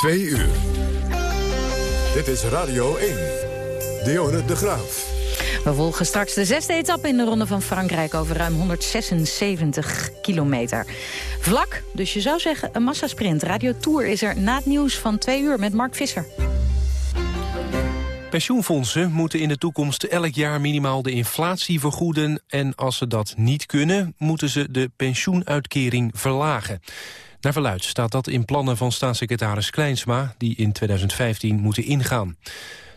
Twee uur. Dit is Radio 1. Dionne de Graaf. We volgen straks de zesde etappe in de Ronde van Frankrijk... over ruim 176 kilometer. Vlak, dus je zou zeggen een massasprint. Radio Tour is er na het nieuws van twee uur met Mark Visser. Pensioenfondsen moeten in de toekomst elk jaar minimaal de inflatie vergoeden... en als ze dat niet kunnen, moeten ze de pensioenuitkering verlagen. Naar verluid staat dat in plannen van staatssecretaris Kleinsma... die in 2015 moeten ingaan.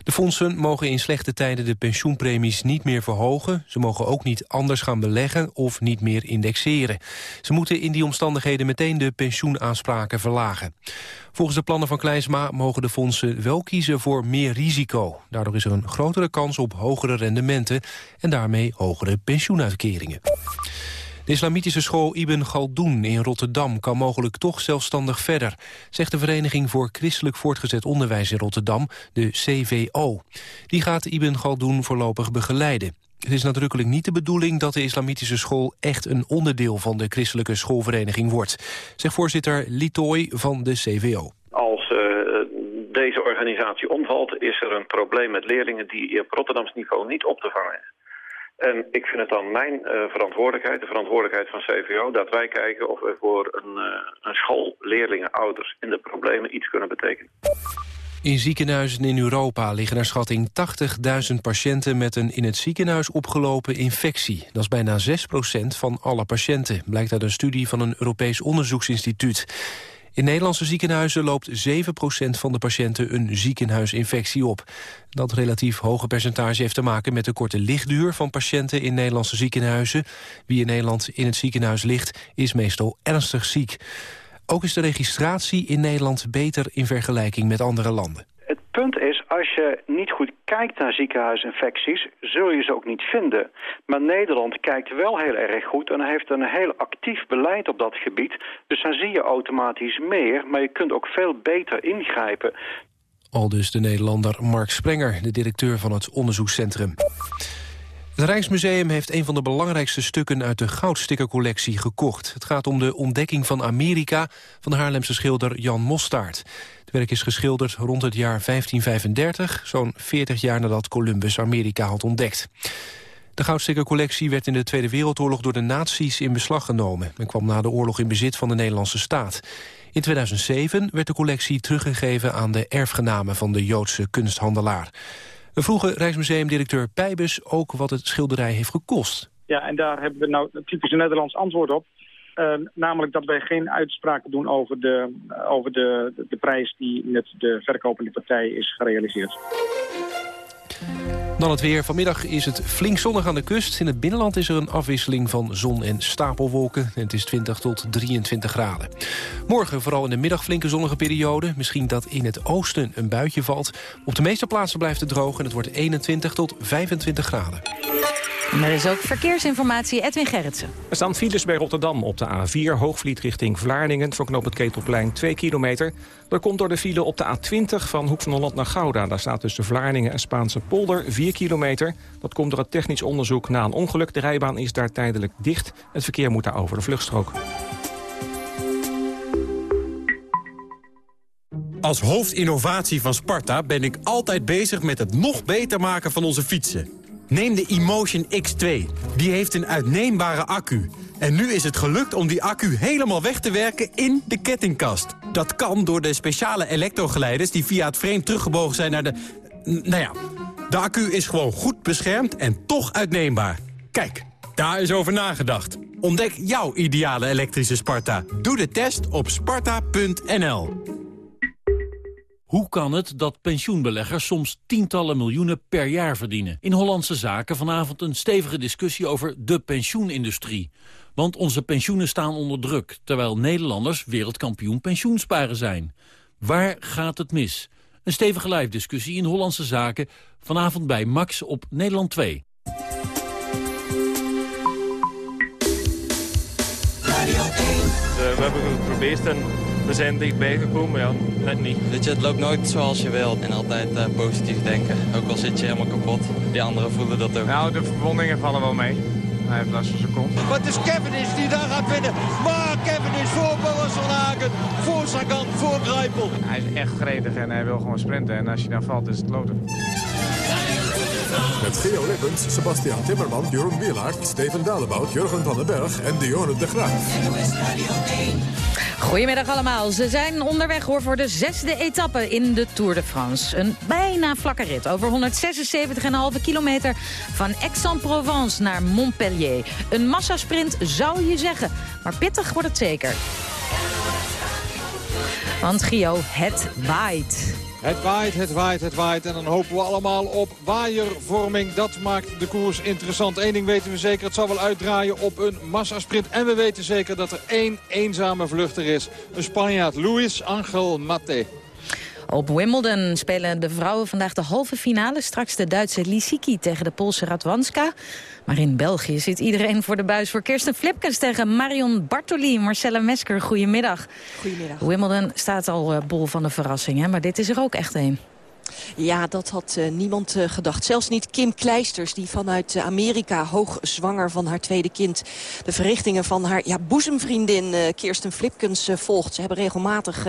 De fondsen mogen in slechte tijden de pensioenpremies niet meer verhogen. Ze mogen ook niet anders gaan beleggen of niet meer indexeren. Ze moeten in die omstandigheden meteen de pensioenaanspraken verlagen. Volgens de plannen van Kleinsma mogen de fondsen wel kiezen voor meer risico. Daardoor is er een grotere kans op hogere rendementen en daarmee hogere pensioenuitkeringen. De islamitische school Ibn Galdoen in Rotterdam kan mogelijk toch zelfstandig verder, zegt de Vereniging voor Christelijk Voortgezet Onderwijs in Rotterdam, de CVO. Die gaat Ibn Galdoen voorlopig begeleiden. Het is nadrukkelijk niet de bedoeling dat de islamitische school echt een onderdeel van de christelijke schoolvereniging wordt, zegt voorzitter Litoy van de CVO. Als uh, deze organisatie omvalt, is er een probleem met leerlingen die op Rotterdams niveau niet op te vangen. En ik vind het dan mijn uh, verantwoordelijkheid, de verantwoordelijkheid van CVO... dat wij kijken of we voor een, uh, een school, leerlingen, ouders in de problemen iets kunnen betekenen. In ziekenhuizen in Europa liggen naar schatting 80.000 patiënten... met een in het ziekenhuis opgelopen infectie. Dat is bijna 6% van alle patiënten, blijkt uit een studie van een Europees onderzoeksinstituut. In Nederlandse ziekenhuizen loopt 7% van de patiënten een ziekenhuisinfectie op. Dat relatief hoge percentage heeft te maken met de korte lichtduur van patiënten in Nederlandse ziekenhuizen. Wie in Nederland in het ziekenhuis ligt, is meestal ernstig ziek. Ook is de registratie in Nederland beter in vergelijking met andere landen. Punt is, als je niet goed kijkt naar ziekenhuisinfecties, zul je ze ook niet vinden. Maar Nederland kijkt wel heel erg goed en heeft een heel actief beleid op dat gebied. Dus dan zie je automatisch meer, maar je kunt ook veel beter ingrijpen. Al dus de Nederlander Mark Sprenger, de directeur van het onderzoekscentrum. Het Rijksmuseum heeft een van de belangrijkste stukken uit de goudstickercollectie gekocht. Het gaat om de ontdekking van Amerika van de Haarlemse schilder Jan Mostaert. Het werk is geschilderd rond het jaar 1535, zo'n 40 jaar nadat Columbus Amerika had ontdekt. De goudstickercollectie werd in de Tweede Wereldoorlog door de nazi's in beslag genomen... en kwam na de oorlog in bezit van de Nederlandse staat. In 2007 werd de collectie teruggegeven aan de erfgenamen van de Joodse kunsthandelaar. We vroegen Rijksmuseumdirecteur Pijbus ook wat het schilderij heeft gekost. Ja, en daar hebben we nou een typisch Nederlands antwoord op. Uh, namelijk dat wij geen uitspraken doen over de, over de, de prijs die met de verkopende partij is gerealiseerd. Dan het weer. Vanmiddag is het flink zonnig aan de kust. In het binnenland is er een afwisseling van zon en stapelwolken. En het is 20 tot 23 graden. Morgen vooral in de middag flinke zonnige periode. Misschien dat in het oosten een buitje valt. Op de meeste plaatsen blijft het droog en het wordt 21 tot 25 graden. Er is ook verkeersinformatie, Edwin Gerritsen. Er staan files bij Rotterdam op de A4, Hoogvliet richting Vlaardingen... voor knoop het Ketelplein 2 kilometer. Dat komt door de file op de A20 van Hoek van Holland naar Gouda. Daar staat tussen Vlaardingen en Spaanse polder 4 kilometer. Dat komt door het technisch onderzoek na een ongeluk. De rijbaan is daar tijdelijk dicht. Het verkeer moet daar over de vluchtstrook. Als hoofdinnovatie van Sparta ben ik altijd bezig met het nog beter maken van onze fietsen. Neem de Emotion X2. Die heeft een uitneembare accu. En nu is het gelukt om die accu helemaal weg te werken in de kettingkast. Dat kan door de speciale elektrogeleiders die via het frame teruggebogen zijn naar de... Nou ja, de accu is gewoon goed beschermd en toch uitneembaar. Kijk, daar is over nagedacht. Ontdek jouw ideale elektrische Sparta. Doe de test op sparta.nl. Hoe kan het dat pensioenbeleggers soms tientallen miljoenen per jaar verdienen? In Hollandse Zaken vanavond een stevige discussie over de pensioenindustrie. Want onze pensioenen staan onder druk, terwijl Nederlanders wereldkampioen pensioensparen zijn. Waar gaat het mis? Een stevige live discussie in Hollandse Zaken, vanavond bij Max op Nederland 2. we hebben het geprobeerd en we zijn dichtbij gekomen, ja, net niet. Weet je, het loopt nooit zoals je wilt. En altijd uh, positief denken. Ook al zit je helemaal kapot. Die anderen voelen dat ook. Nou, de verwondingen vallen wel mee. Hij heeft last van zijn kont. Maar het is Cavendish die daar gaat winnen. Maar Cavendish voor Boas van Hagen, voor Sagan, voor Grijpel. Hij is echt gretig en hij wil gewoon sprinten. En als hij dan valt is het loten. Met Geo Lippens, Sebastian Timmerman, Jeroen Wielaert, Steven Dalebout, Jurgen van den Berg en Dionne de Graaf. Goedemiddag allemaal. Ze zijn onderweg hoor voor de zesde etappe in de Tour de France. Een bijna vlakke rit over 176,5 kilometer van Aix-en-Provence naar Montpellier. Een massasprint zou je zeggen, maar pittig wordt het zeker. Want Gio, het waait. Het waait, het waait, het waait. En dan hopen we allemaal op waaiervorming. Dat maakt de koers interessant. Eén ding weten we zeker, het zal wel uitdraaien op een massasprint. En we weten zeker dat er één eenzame vluchter is. Een Spanjaard, Luis Angel Mate. Op Wimbledon spelen de vrouwen vandaag de halve finale. Straks de Duitse Lisicki tegen de Poolse Radwanska. Maar in België zit iedereen voor de buis voor Kirsten Flipkens tegen Marion Bartoli. Marcella Mesker, goedemiddag. Goedemiddag. Wimbledon staat al uh, bol van de verrassing, hè? maar dit is er ook echt een. Ja, dat had uh, niemand uh, gedacht. Zelfs niet Kim Kleisters, die vanuit uh, Amerika hoogzwanger van haar tweede kind... de verrichtingen van haar ja, boezemvriendin Kirsten Flipkens volgt. Ze hebben regelmatig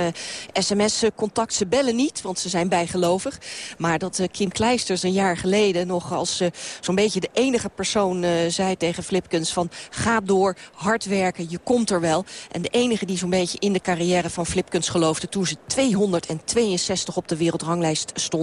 sms-contact. Ze bellen niet, want ze zijn bijgelovig. Maar dat Kim Kleisters een jaar geleden nog als zo'n beetje de enige persoon zei tegen Flipkens... van ga door, hard werken, je komt er wel. En de enige die zo'n beetje in de carrière van Flipkens geloofde... toen ze 262 op de wereldranglijst stond.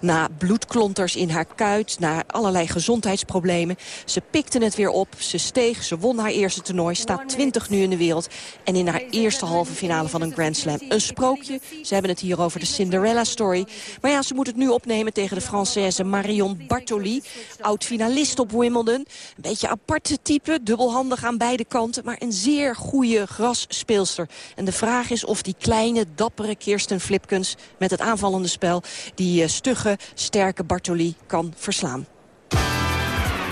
Na bloedklonters in haar kuit, na allerlei gezondheidsproblemen. Ze pikte het weer op, ze steeg, ze won haar eerste toernooi. Staat 20 nu in de wereld. En in haar eerste halve finale van een Grand Slam. Een sprookje, ze hebben het hier over de Cinderella story. Maar ja, ze moet het nu opnemen tegen de Française Marion Bartoli. Oud-finalist op Wimbledon. Een beetje aparte type, dubbelhandig aan beide kanten. Maar een zeer goede grasspeelster. En de vraag is of die kleine, dappere Kirsten Flipkens... met het aanvallende spel die uh, stugge, sterke Bartoli kan verslaan.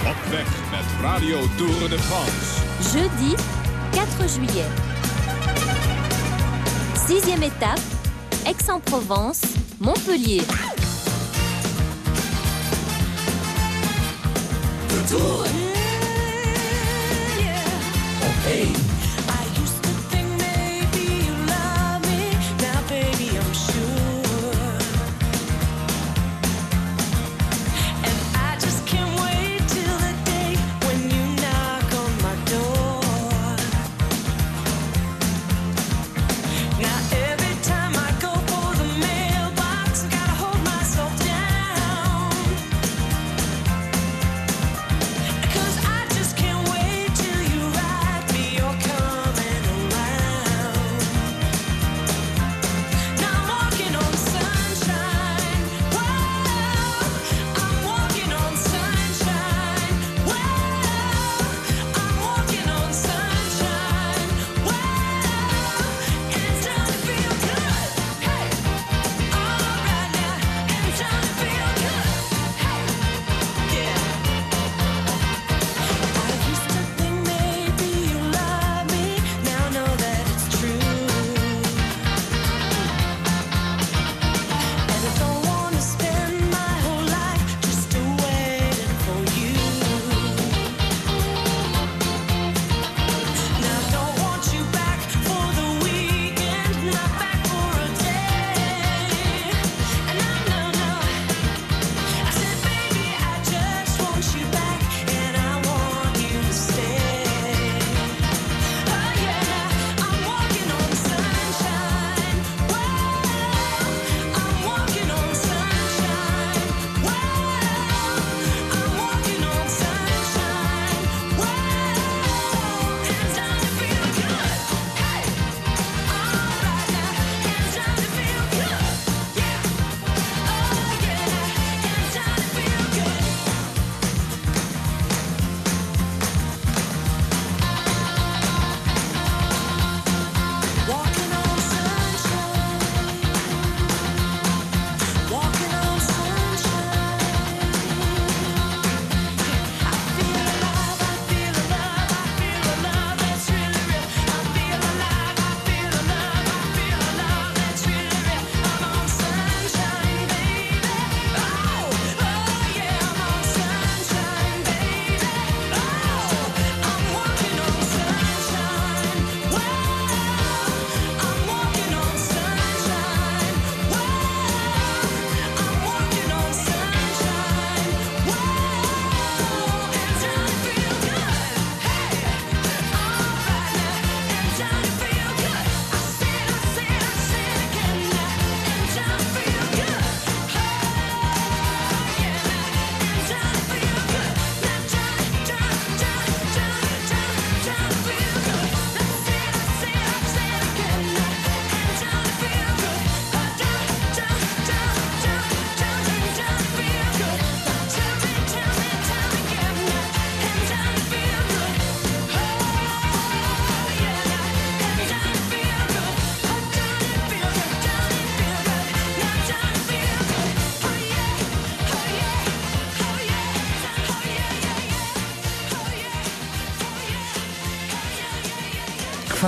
Op weg met Radio Tour de France. Jeudi 4 juillet. Sixième étape, Aix-en-Provence, Montpellier. De Tour. Op één.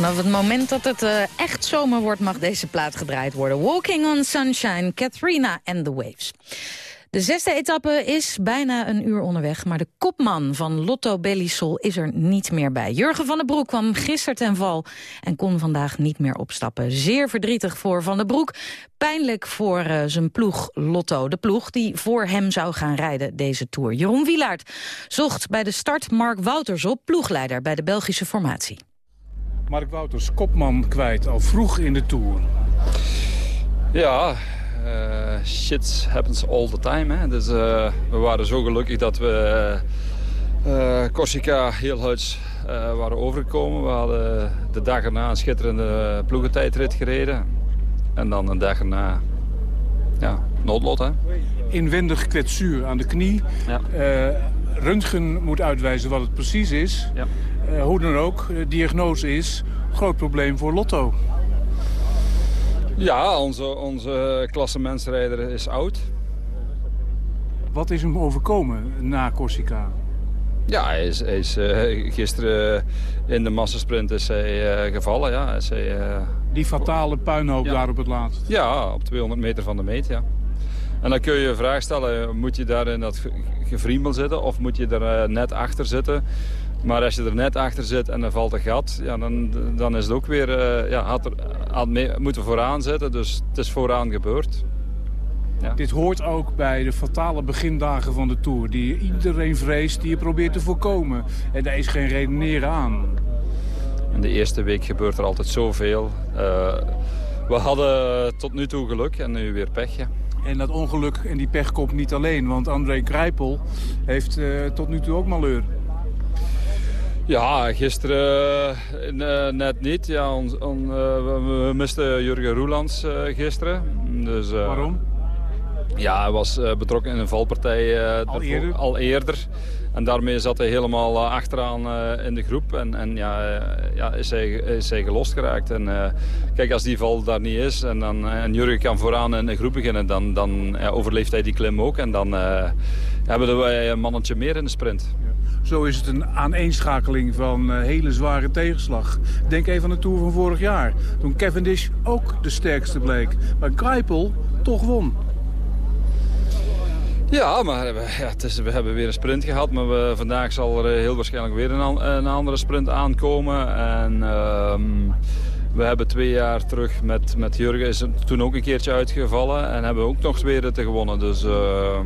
Vanaf het moment dat het uh, echt zomer wordt mag deze plaat gedraaid worden. Walking on Sunshine, Katrina and the Waves. De zesde etappe is bijna een uur onderweg... maar de kopman van Lotto Bellisol is er niet meer bij. Jurgen van den Broek kwam gisteren ten val... en kon vandaag niet meer opstappen. Zeer verdrietig voor Van den Broek. Pijnlijk voor uh, zijn ploeg Lotto. De ploeg die voor hem zou gaan rijden deze Tour. Jeroen Wilaert zocht bij de start Mark Wouters op... ploegleider bij de Belgische formatie. Mark Wouters, kopman kwijt, al vroeg in de Tour. Ja, uh, shit happens all the time. Hè. Dus uh, we waren zo gelukkig dat we uh, Corsica heel huids waren overgekomen. We hadden de dag erna een schitterende ploegentijdrit gereden. En dan een dag erna, ja, noodlot hè. Inwendig kwetsuur aan de knie. Ja. röntgen moet uitwijzen wat het precies is. Ja. Hoe dan ook, diagnose is, groot probleem voor Lotto. Ja, onze, onze klassementsrijder is oud. Wat is hem overkomen na Corsica? Ja, hij is, hij is uh, gisteren in de massasprint is hij uh, gevallen. Ja. Is hij. Die fatale puinhoop ja. daar op het laatst? Ja, op 200 meter van de meet, ja. En dan kun je een vraag stellen, moet je daar in dat gevriemel zitten of moet je er net achter zitten? Maar als je er net achter zit en er valt een gat, ja, dan, dan is het ook weer, uh, ja, had er, had mee, moeten vooraan zitten. Dus het is vooraan gebeurd. Ja. Dit hoort ook bij de fatale begindagen van de Tour. Die iedereen vreest, die je probeert te voorkomen. En daar is geen redeneren aan. In de eerste week gebeurt er altijd zoveel. Uh, we hadden tot nu toe geluk en nu weer pech, ja. En dat ongeluk en die pech komt niet alleen. Want André Krijpel heeft uh, tot nu toe ook malheur. Ja, gisteren uh, net niet. Ja, on, on, uh, we, misten Jurgen Roelands uh, gisteren. Dus, Waarom? Ja, hij was betrokken in een valpartij al, eerder? al eerder. En daarmee zat hij helemaal achteraan in de groep. En, en ja, ja, is, hij, is hij gelost geraakt. En kijk, als die val daar niet is en, dan, en Jurgen kan vooraan in de groep beginnen... dan, dan ja, overleeft hij die klim ook. En dan hebben wij een mannetje meer in de sprint. Ja. Zo is het een aaneenschakeling van uh, hele zware tegenslag. Denk even aan de Tour van vorig jaar. Toen Cavendish ook de sterkste bleek. Maar Greipel toch won. Ja, maar ja, het is, we hebben weer een sprint gehad. Maar vandaag zal er heel waarschijnlijk weer een, andere sprint aankomen. En... Uh, we hebben twee jaar terug met, met Jurgen is toen ook een keertje uitgevallen. En hebben ook nog weer te gewonnen. Dus uh,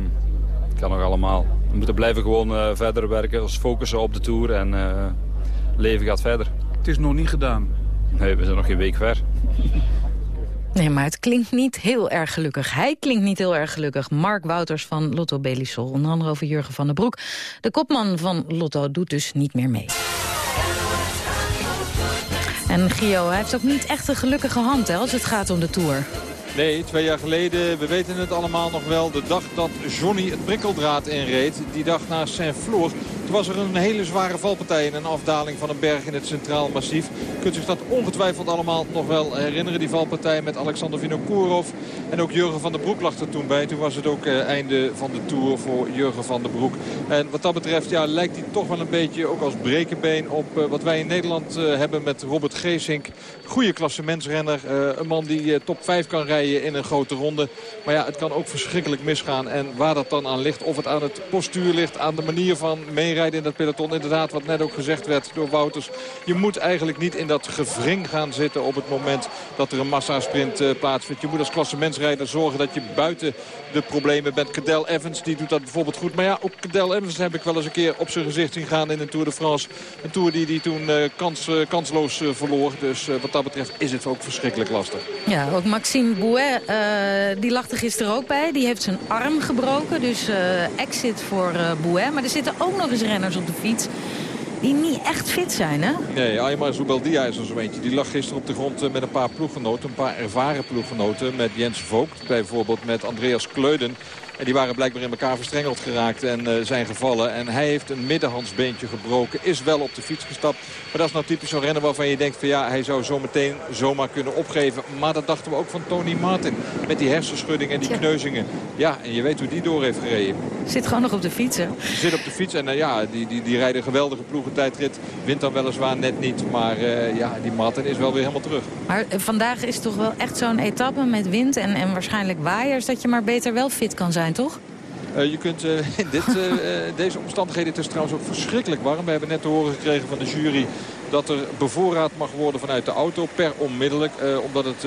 kan nog allemaal. We moeten blijven gewoon uh, verder werken, ons focussen op de Tour en uh, leven gaat verder. Het is nog niet gedaan? Nee, we zijn nog geen week ver. Nee, maar het klinkt niet heel erg gelukkig. Hij klinkt niet heel erg gelukkig. Mark Wouters van Lotto Belisol. Onder andere over Jurgen van den Broek. De kopman van Lotto doet dus niet meer mee. En Gio, hij heeft ook niet echt een gelukkige hand hè, als het gaat om de Tour. Nee, twee jaar geleden, we weten het allemaal nog wel, de dag dat Johnny het prikkeldraad inreed. Die dag naar Saint-Flour. Toen was er een hele zware valpartij in een afdaling van een berg in het Centraal Massief. Kunt zich dat ongetwijfeld allemaal nog wel herinneren. Die valpartij met Alexander Vinokourov. En ook Jurgen van der Broek lag er toen bij. Toen was het ook eh, einde van de Tour voor Jurgen van der Broek. En wat dat betreft ja, lijkt hij toch wel een beetje ook als brekenbeen op uh, wat wij in Nederland uh, hebben met Robert Geesink. Goede klassementsrenner. Een man die top 5 kan rijden in een grote ronde. Maar ja, het kan ook verschrikkelijk misgaan. En waar dat dan aan ligt, of het aan het postuur ligt, aan de manier van meerijden in dat peloton. Inderdaad, wat net ook gezegd werd door Wouters. Je moet eigenlijk niet in dat gevring gaan zitten op het moment dat er een massasprint uh, plaatsvindt. Je moet als klassementsrijder zorgen dat je buiten de problemen bent. Cadel Evans die doet dat bijvoorbeeld goed. Maar ja, ook Cadel Evans heb ik wel eens een keer op zijn gezicht zien gaan in een Tour de France. Een Tour die hij toen uh, kans, uh, kansloos verloor. Dus wat dat betreft is het ook verschrikkelijk lastig. Ja, ook Maxime Bouet, die lag er gisteren ook bij. Die heeft zijn arm gebroken. Dus exit voor Bouet. Maar er zitten ook nog eens renners op de fiets die niet echt fit zijn, hè? Nee, Aymar Zubeldia is er zo eentje. Die lag gisteren op de grond eh, met een paar ploeggenoten. Een paar ervaren ploeggenoten. Met Jens Vogt bijvoorbeeld. Met Andreas Kleuden. En die waren blijkbaar in elkaar verstrengeld geraakt en zijn gevallen. En hij heeft een middenhandsbeentje gebroken. Is wel op de fiets gestapt. Maar dat is nou typisch zo'n renner waarvan je denkt van ja, hij zou zo meteen zomaar kunnen opgeven. Maar dat dachten we ook van Tony Martin. Met die hersenschudding en die kneuzingen. Ja, en je weet hoe die door heeft gereden. Zit gewoon nog op de fiets, hè? Zit op de fiets en ja, die, die, die rijden een geweldige ploegentijdrit. Wint dan weliswaar net niet. Maar ja, die Martin is wel weer helemaal terug. Maar vandaag is toch wel echt zo'n etappe met wind en, en waarschijnlijk waaiers... dat je maar beter wel fit kan zijn, toch? Uh, je kunt uh, in dit, uh, deze omstandigheden, het is trouwens ook verschrikkelijk warm. We hebben net te horen gekregen van de jury dat er bevoorraad mag worden vanuit de auto per onmiddellijk. omdat het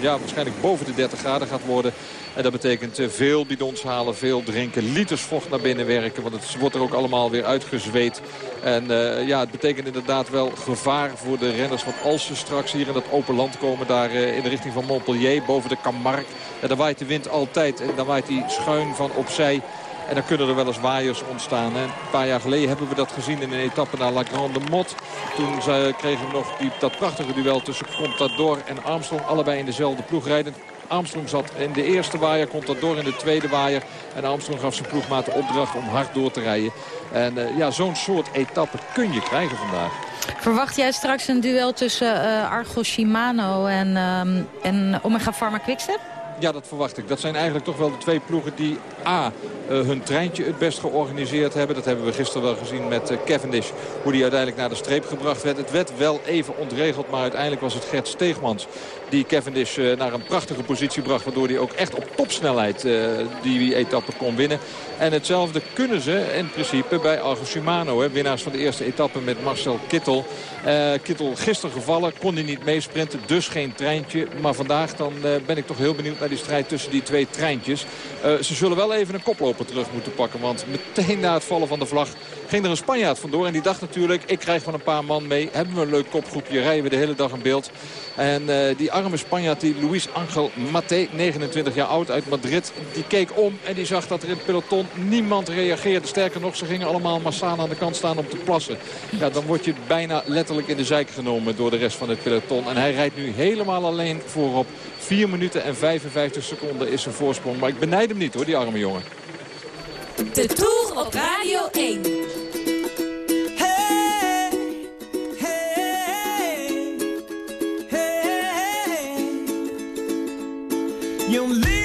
ja, waarschijnlijk boven de 30 graden gaat worden. En dat betekent veel bidons halen, veel drinken, liters vocht naar binnen werken. Want het wordt er ook allemaal weer uitgezweet. En ja, het betekent inderdaad wel gevaar voor de renners. Want als ze straks hier in dat open land komen, daar in de richting van Montpellier, boven de Camargue. En dan waait de wind altijd en dan waait die schuin van opzij. En dan kunnen er wel eens waaiers ontstaan. En een paar jaar geleden hebben we dat gezien in een etappe naar La Grande Motte. Toen kregen we nog die, dat prachtige duel tussen Contador en Armstrong. Allebei in dezelfde ploeg rijden. Armstrong zat in de eerste waaier, Contador in de tweede waaier. En Armstrong gaf zijn ploegmaat de opdracht om hard door te rijden. En uh, ja, zo'n soort etappe kun je krijgen vandaag. Verwacht jij straks een duel tussen uh, Argo Shimano en, um, en Omega Pharma Quickstep? Ja, dat verwacht ik. Dat zijn eigenlijk toch wel de twee ploegen die A, uh, hun treintje het best georganiseerd hebben. Dat hebben we gisteren wel gezien met uh, Cavendish. Hoe die uiteindelijk naar de streep gebracht werd. Het werd wel even ontregeld, maar uiteindelijk was het Gert Steegmans die Cavendish uh, naar een prachtige positie bracht. Waardoor hij ook echt op topsnelheid die etappe kon winnen. En hetzelfde kunnen ze in principe bij Argo Shimano. Hè, winnaars van de eerste etappe met Marcel Kittel. Kittel gisteren gevallen, kon hij niet meesprinten. Dus geen treintje. Maar vandaag dan ben ik toch heel benieuwd naar die strijd tussen die twee treintjes. ze zullen wel even een koploper terug moeten pakken. Want meteen na het vallen van de vlag ging er een Spanjaard vandoor. En die dacht natuurlijk, ik krijg van een paar man mee. Hebben we een leuk kopgroepje, rijden we de hele dag in beeld. En uh, die arme Spanjaard, die Luis Angel Mate, 29 jaar oud uit Madrid. Die keek om en die zag dat er in het peloton niemand reageerde. Sterker nog, ze gingen allemaal massaal aan de kant staan om te plassen. Ja, dan word je bijna letterlijk in de zijk genomen door de rest van het peloton. En hij rijdt nu helemaal alleen voorop. 4 minuten en 55 seconden is zijn voorsprong. Maar ik benijd hem niet hoor, die arme jongen. De Tour op Radio 1. Your lipstick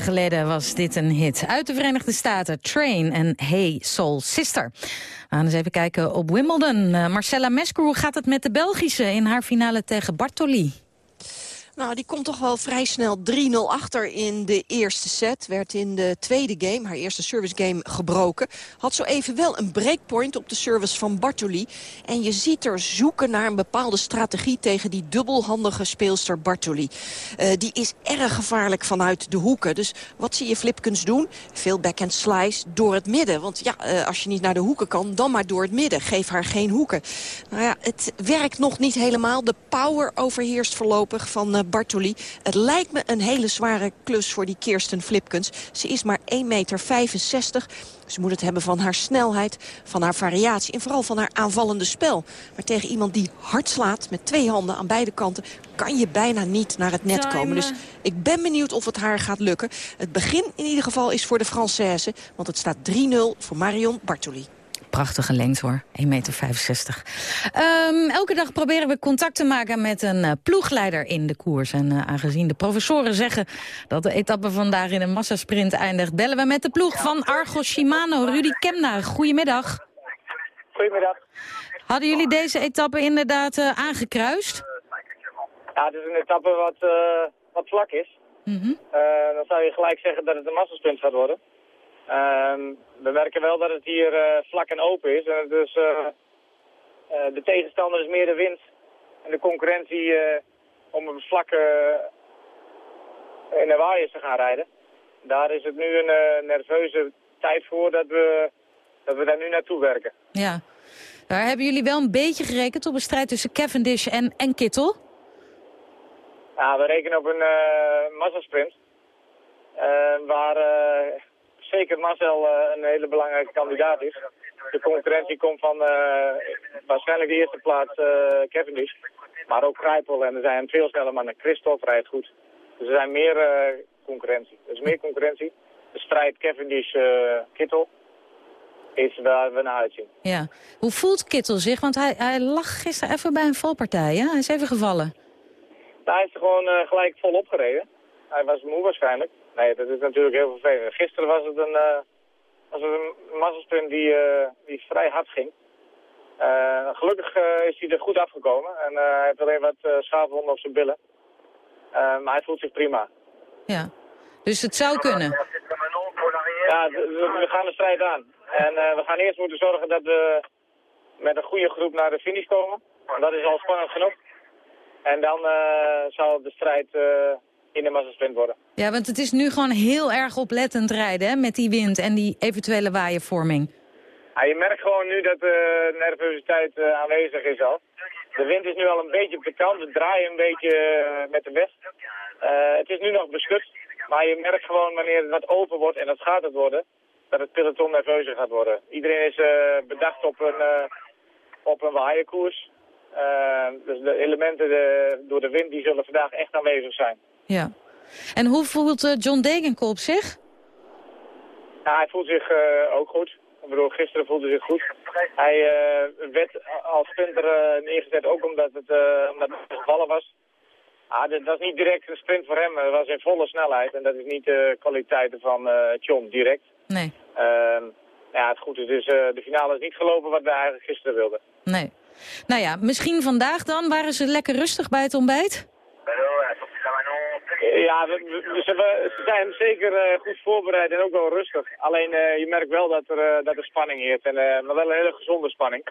geleden was dit een hit. Uit de Verenigde Staten, Train en Hey Soul Sister. We gaan eens even kijken op Wimbledon. Uh, Marcella Mesker, hoe gaat het met de Belgische in haar finale tegen Bartoli? Nou, die komt toch wel vrij snel 3-0 achter in de eerste set. Werd in de tweede game, haar eerste service game, gebroken. Had zo even wel een breakpoint op de service van Bartoli. En je ziet er zoeken naar een bepaalde strategie tegen die dubbelhandige speelster Bartoli. Uh, die is erg gevaarlijk vanuit de hoeken. Dus wat zie je Flipkens doen? Veel backhand slice door het midden. Want ja, uh, als je niet naar de hoeken kan, dan maar door het midden. Geef haar geen hoeken. Nou ja, het werkt nog niet helemaal. De power overheerst voorlopig van uh, Bartoli. Het lijkt me een hele zware klus voor die Kirsten Flipkens. Ze is maar 1,65 meter. Ze moet het hebben van haar snelheid, van haar variatie... en vooral van haar aanvallende spel. Maar tegen iemand die hard slaat met twee handen aan beide kanten... kan je bijna niet naar het net komen. Dus ik ben benieuwd of het haar gaat lukken. Het begin in ieder geval is voor de Française... want het staat 3-0 voor Marion Bartoli prachtige lengte hoor, 1,65 meter. Um, elke dag proberen we contact te maken met een uh, ploegleider in de koers. En uh, aangezien de professoren zeggen dat de etappe vandaag in een massasprint eindigt... bellen we met de ploeg van Argos Shimano, Rudy Kemna. Goedemiddag. Goedemiddag. Hadden jullie deze etappe inderdaad uh, aangekruist? Ja, het is een etappe wat, wat vlak is. Mm -hmm. dan zou je gelijk zeggen dat het een massasprint gaat worden. Um, we merken wel dat het hier uh, vlak en open is. En dus uh, uh, de tegenstander is meer de wind. En de concurrentie om een vlakke in de waaiers te gaan rijden. Daar is het nu een nerveuze tijd voor dat we, dat we daar nu naartoe werken. Ja. Daar hebben jullie wel een beetje gerekend op een strijd tussen Cavendish en, en Kittel? Ja, we rekenen op een massasprint. waar zeker Marcel uh, een hele belangrijke kandidaat is. De concurrentie komt van uh, waarschijnlijk de eerste plaats uh, Cavendish. Maar ook Grijpel en er zijn veel sneller mannen. Christophe rijdt goed. Dus er zijn meer concurrentie. Er is meer concurrentie. De strijd Cavendish-Kittel is waar we naar uitzien. Ja. Hoe voelt Kittel zich? Want hij, hij lag gisteren even bij een valpartij, hè? Hij is even gevallen. Nou, hij is er gewoon gelijk vol opgereden. Hij was moe waarschijnlijk. Nee, dat is natuurlijk heel vervelend. Gisteren was het een, uh, was het een massasprint die, uh, die vrij hard ging. Uh, gelukkig is hij er goed afgekomen en hij heeft alleen wat uh, schaafwonden op zijn billen. maar hij voelt zich prima. Ja, dus het zou kunnen? Ja, we gaan de strijd aan. En we gaan eerst moeten zorgen dat we met een goede groep naar de finish komen. Dat is al spannend genoeg. En dan zal de strijd in de massasprint worden. Ja, want het is nu gewoon heel erg oplettend rijden hè, met die wind en die eventuele waaiervorming. Ja, je merkt gewoon nu dat de nervositeit uh, aanwezig is al. De wind is nu al een beetje op de kant, we draaien een beetje uh, met de west. Uh, het is nu nog beschut, maar je merkt gewoon wanneer het wat open wordt, en dat gaat het worden, dat het peloton nerveuzer gaat worden. Iedereen is bedacht op een, op een waaierkoers. dus de elementen de, door de wind die zullen vandaag echt aanwezig zijn. Ja. En hoe voelt uh, John Degenkolb zich? Ja, hij voelt zich uh, ook goed. Ik bedoel, gisteren voelde hij zich goed. Hij uh, werd als sprinter neergezet ook omdat het, omdat het gevallen was. Ah, dat, is niet direct een sprint voor hem. Het was in volle snelheid. En dat is niet de kwaliteiten van John direct. Nee. Ehm, ja, het goed is dus de finale is niet gelopen wat wij eigenlijk gisteren wilden. Nee. Nou ja, misschien vandaag dan. Waren ze lekker rustig bij het ontbijt? Ja, we, zijn zeker uh, goed voorbereid en ook wel rustig. Alleen uh, je merkt wel dat er, uh, dat er spanning heert. En, maar wel een hele gezonde spanning.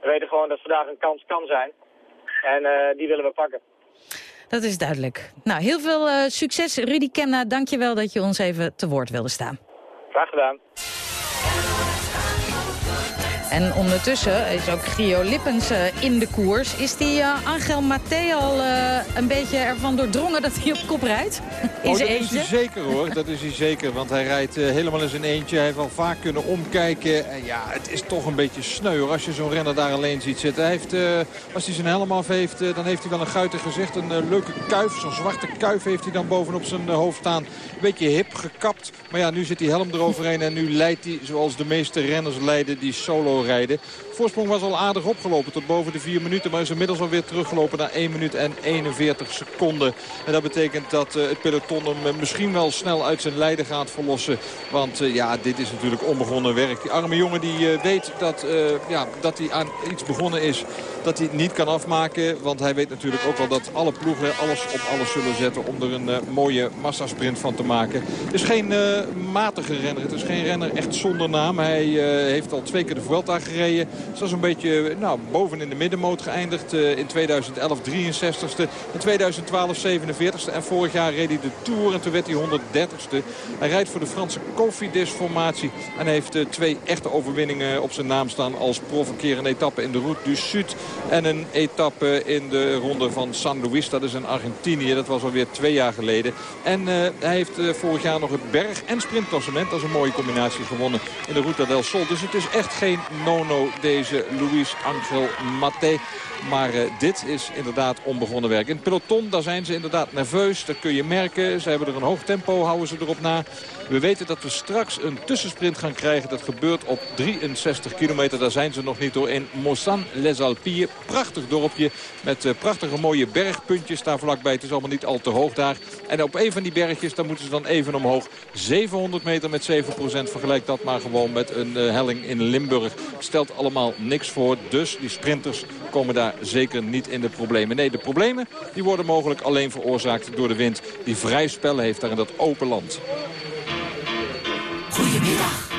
We weten gewoon dat vandaag een kans kan zijn. En die willen we pakken. Dat is duidelijk. Nou, heel veel succes. Rudy Kemna, dank je wel dat je ons even te woord wilde staan. Graag gedaan. En ondertussen is ook Gio Lippens uh, in de koers. Is die uh, Angel Maté al uh, een beetje ervan doordrongen dat hij op kop rijdt? In oh, dat eentje? is hij zeker hoor, dat is hij zeker. Want hij rijdt helemaal in zijn eentje. Hij heeft al vaak kunnen omkijken. En ja, het is toch een beetje sneu hoor, als je zo'n renner daar alleen ziet zitten. Hij heeft, als hij zijn helm af heeft, dan heeft hij wel een guitig gezicht. Een leuke kuif, zo'n zwarte kuif heeft hij dan bovenop zijn hoofd staan. Een beetje hip gekapt. Maar ja, nu zit die helm eroverheen en nu leidt hij zoals de meeste renners leiden die solo rijden. Voorsprong was al aardig opgelopen tot boven de 4 minuten. Maar is inmiddels alweer teruggelopen naar 1 minuut en 41 seconden. En dat betekent dat eh, het peloton hem eh, misschien wel snel uit zijn lijden gaat verlossen. Want eh, ja, dit is natuurlijk onbegonnen werk. Die arme jongen die weet dat, ja, dat hij aan iets begonnen is dat hij niet kan afmaken. Want hij weet natuurlijk ook wel dat alle ploegen alles op alles zullen zetten om er een mooie massasprint van te maken. Het is geen matige renner. Het is geen renner echt zonder naam. Hij heeft al twee keer de Vuelta gereden. Is dat een beetje eh, nou, boven in de middenmoot geëindigd. Eh, in 2011 63ste. In 2012 47ste. En vorig jaar reed hij de Tour en toen werd hij 130ste. Hij rijdt voor de Franse Cofidis-formatie. En heeft eh, twee echte overwinningen op zijn naam staan als prof. Een etappe in de Route du Sud. En een etappe in de ronde van San Luis. Dat is in Argentinië. Dat was alweer twee jaar geleden. En hij heeft vorig jaar nog het berg- en sprintklassement. Dat is een mooie combinatie gewonnen in de Ruta del Sol. Dus het is echt geen no-no deze Luis Angel Mate. Maar eh, dit is inderdaad onbegonnen werk. In het peloton, daar zijn ze inderdaad nerveus. Dat kun je merken. Ze hebben er een hoog tempo, houden ze erop na. We weten dat we straks een tussensprint gaan krijgen. Dat gebeurt op 63 kilometer. Daar zijn ze nog niet door in Mossan-les Alpilles. Prachtig dorpje met eh, prachtige mooie bergpuntjes daar vlakbij. Het is allemaal niet al te hoog daar. En op een van die bergjes, daar moeten ze dan even omhoog. 700 meter met 7% Vergelijk dat maar gewoon met een eh, helling in Limburg. Stelt allemaal niks voor. Dus die sprinters komen daar zeker niet in de problemen. Nee, de problemen die worden mogelijk alleen veroorzaakt door de wind. Die vrij spel heeft daar in dat open land. Bis.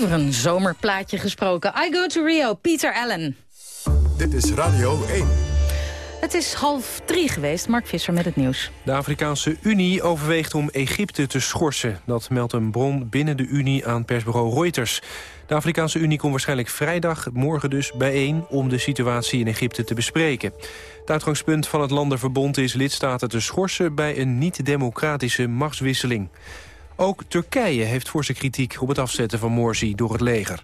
Over een zomerplaatje gesproken. I go to Rio, Peter Allen. Dit is Radio 1. Het is half drie geweest. Mark Visser met het nieuws. De Afrikaanse Unie overweegt om Egypte te schorsen. Dat meldt een bron binnen de Unie aan persbureau Reuters. De Afrikaanse Unie komt waarschijnlijk vrijdag, morgen dus, bijeen... om de situatie in Egypte te bespreken. Het uitgangspunt van het landenverbond is lidstaten te schorsen... bij een niet-democratische machtswisseling. Ook Turkije heeft forse kritiek op het afzetten van Morsi door het leger.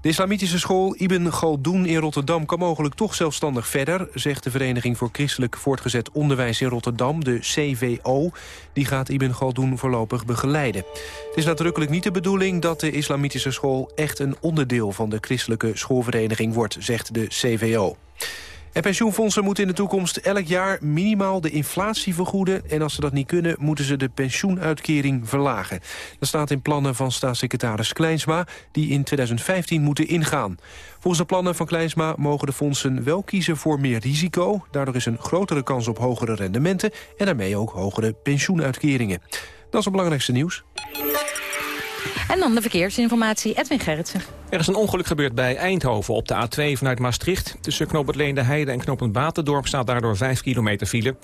De islamitische school Ibn Galdoen in Rotterdam kan mogelijk toch zelfstandig verder, zegt de Vereniging voor Christelijk Voortgezet Onderwijs in Rotterdam, de CVO. Die gaat Ibn Galdoen voorlopig begeleiden. Het is nadrukkelijk niet de bedoeling dat de islamitische school echt een onderdeel van de christelijke schoolvereniging wordt, zegt de CVO. En pensioenfondsen moeten in de toekomst elk jaar minimaal de inflatie vergoeden. En als ze dat niet kunnen, moeten ze de pensioenuitkering verlagen. Dat staat in plannen van staatssecretaris Kleinsma, die in 2015 moeten ingaan. Volgens de plannen van Kleinsma mogen de fondsen wel kiezen voor meer risico. Daardoor is een grotere kans op hogere rendementen en daarmee ook hogere pensioenuitkeringen. Dat is het belangrijkste nieuws. En dan de verkeersinformatie, Edwin Gerritsen. Er is een ongeluk gebeurd bij Eindhoven op de A2 vanuit Maastricht. Tussen knooppunt Leende Heide en knooppunt Batendorp staat daardoor 5 kilometer file.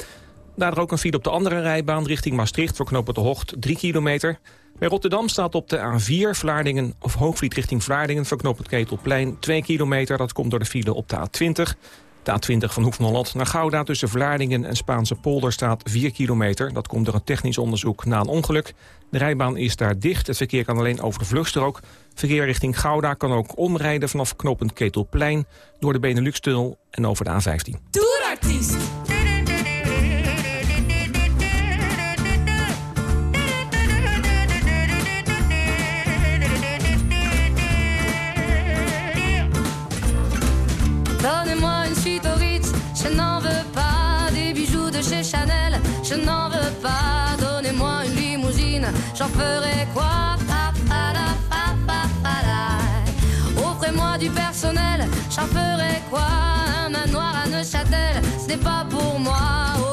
Daardoor ook een file op de andere rijbaan richting Maastricht voor knooppunt de Hocht 3 kilometer. Bij Rotterdam staat op de A4 Vlaardingen of Hoogvliet richting Vlaardingen voor knooppunt Ketelplein 2 kilometer. Dat komt door de file op de A20. De A20 van Hoek van Holland naar Gouda tussen Vlaardingen en Spaanse polder staat 4 kilometer. Dat komt door een technisch onderzoek na een ongeluk. De rijbaan is daar dicht. Het verkeer kan alleen over de vluchtstrook. Verkeer richting Gouda kan ook omrijden vanaf knooppunt Ketelplein... door de Benelux-tunnel en over de A15. Toerartiest. Donnez-moi une suite au je n'en veux pas des bijoux de chez Chanel, je n'en j'en ferai quoi? Offrez-moi du personnel, j'en ferai quoi? Un manoir à Neuchâtel, ce n'est pas pour moi.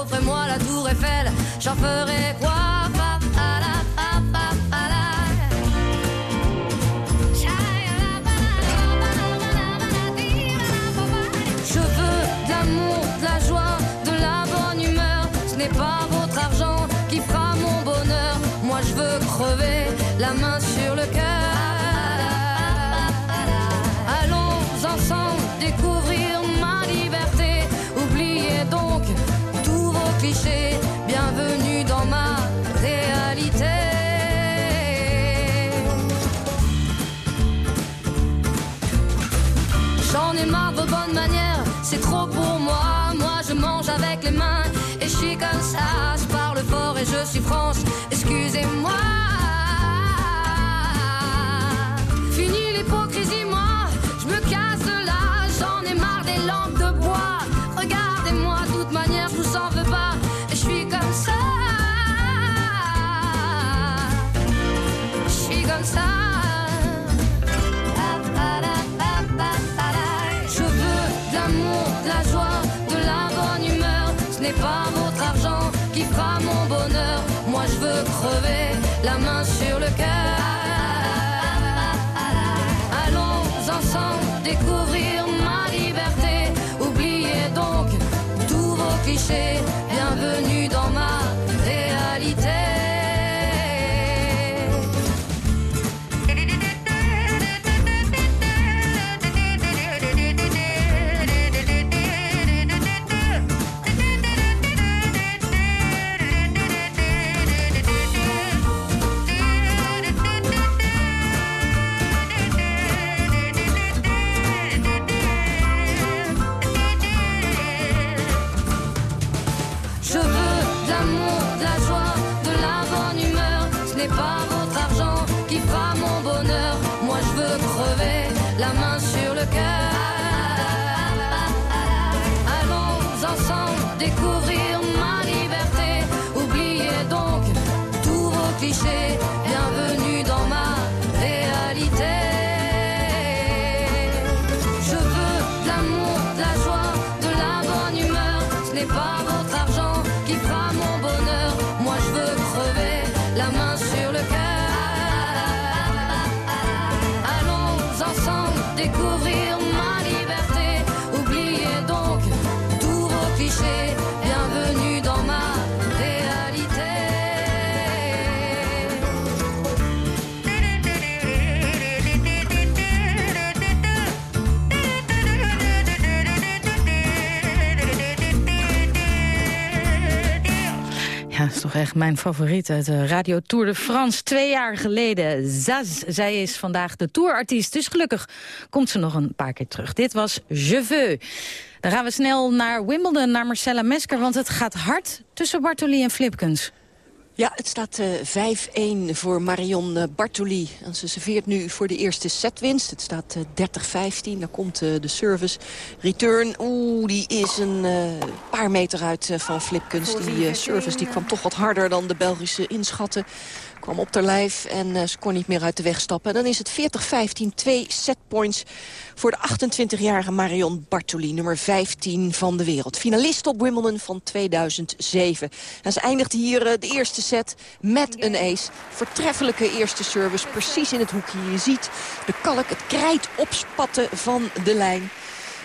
Offrez-moi la tour Eiffel, j'en ferai quoi? Je veux de l'amour, de la joie, de la bonne humeur. Ce n'est pas votre je suis France, shade n'est pas echt mijn favoriet uit de Radio Tour de France. Twee jaar geleden. Zaz, zij is vandaag de tourartiest. Dus gelukkig komt ze nog een paar keer terug. Dit was Je Veux. Dan gaan we snel naar Wimbledon, naar Marcella Mesker... want het gaat hard tussen Bartoli en Flipkens. Ja, het staat eh 5-1 voor Marion eh, Bartoli. En ze serveert nu voor de eerste setwinst. Het staat eh 30-15. Dan komt de service. Return, oeh, die is een paar meter uit van Flipkens. Die service die kwam toch wat harder dan de Belgische inschatten. Kwam op ter lijf en eh, ze kon niet meer uit de weg stappen. En dan is het 40-15, twee setpoints voor de 28-jarige Marion Bartoli. Nummer 15 van de wereld. Finalist op Wimbledon van 2007. En ze eindigde hier eh, de eerste set met een ace. Voortreffelijke eerste service, precies in het hoekje. Je ziet de kalk, het krijt opspatten van de lijn.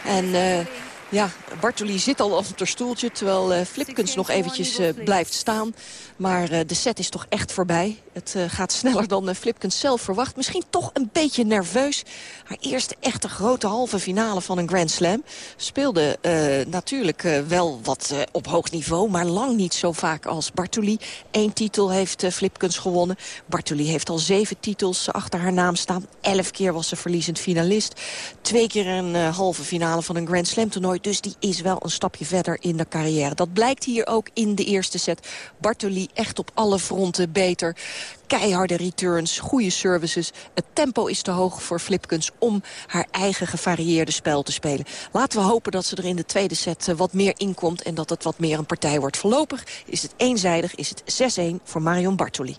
En... eh, ja, Bartoli zit al op haar stoeltje, terwijl eh, Flipkens nog eventjes eh, blijft staan. Maar eh, de set is toch echt voorbij. Het gaat sneller dan Flipkens zelf verwacht. Misschien toch een beetje nerveus. Haar eerste echte grote halve finale van een Grand Slam. Speelde natuurlijk wel wat op hoog niveau, maar lang niet zo vaak als Bartoli. Eén titel heeft Flipkens gewonnen. Bartoli heeft al zeven titels achter haar naam staan. Elf keer was ze verliezend finalist. Twee keer een halve finale van een Grand Slam toernooi. Dus die is wel een stapje verder in de carrière. Dat blijkt hier ook in de eerste set. Bartoli echt op alle fronten beter. Keiharde returns, goede services. Het tempo is te hoog voor Flipkens om haar eigen gevarieerde spel te spelen. Laten we hopen dat ze er in de tweede set eh, wat meer inkomt... en dat het wat meer een partij wordt. Voorlopig is het eenzijdig, is het 6-1 voor Marion Bartoli.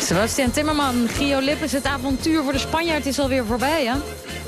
Sebastian Timmerman, Gio Lippes, het avontuur voor de Spanjaard is alweer voorbij, hè?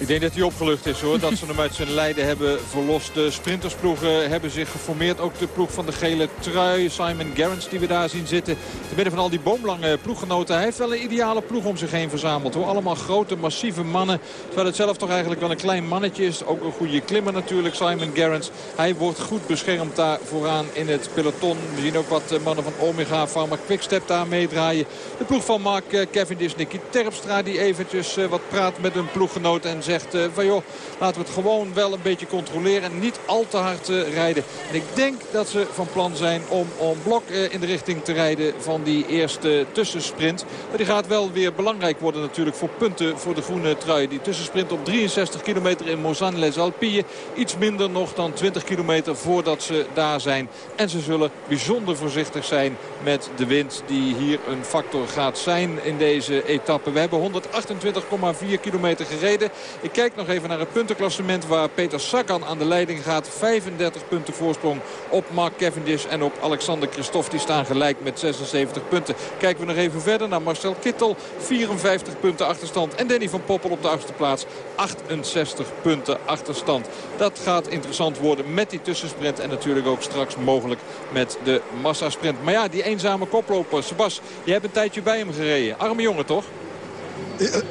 Ik denk dat hij opgelucht is hoor, dat ze hem uit zijn lijden hebben verlost. De sprintersploegen hebben zich geformeerd. Ook de ploeg van de gele trui, Simon Gerrans die we daar zien zitten. Te midden van al die boomlange ploeggenoten. Hij heeft wel een ideale ploeg om zich heen verzameld. Hoor. Allemaal grote, massieve mannen. Terwijl het zelf toch eigenlijk wel een klein mannetje is. Ook een goede klimmer natuurlijk, Simon Gerrans. Hij wordt goed beschermd daar vooraan in het peloton. We zien ook wat eh, mannen van Omega, Pharma Quickstep daar meedraaien. De ploeg van Mark eh, Cavendish, Nicky Terpstra die eventjes eh, wat praat met een ploeggenoot. En zegt eh, van joh, laten we het gewoon wel een beetje controleren. En niet al te hard eh, rijden. En ik denk dat ze van plan zijn om on blok eh, in de richting te rijden van die eerste tussensprint. Maar die gaat wel weer belangrijk worden natuurlijk voor punten voor de groene trui. Die tussensprint op 63 kilometer in Mozan-les Alpilles. Iets minder nog dan 20 kilometer voordat ze daar zijn. En ze zullen bijzonder voorzichtig zijn met de wind die hier een factor gaat zijn in deze etappe. We hebben 128,4 kilometer gereden. Ik kijk nog even naar het puntenklassement waar Peter Sagan aan de leiding gaat. 35 punten voorsprong op Mark Cavendish en op Alexander Christophe. Die staan gelijk met 76 punten. Kijken we nog even verder naar Marcel Kittel. 54 punten achterstand. En Danny van Poppel op de achtste plaats. 68 punten achterstand. Dat gaat interessant worden met die tussensprint. En natuurlijk ook straks mogelijk met de massasprint. Maar ja, die eenzame koploper. Sebas, je hebt een tijdje bij hem gereden. Arme jongen toch?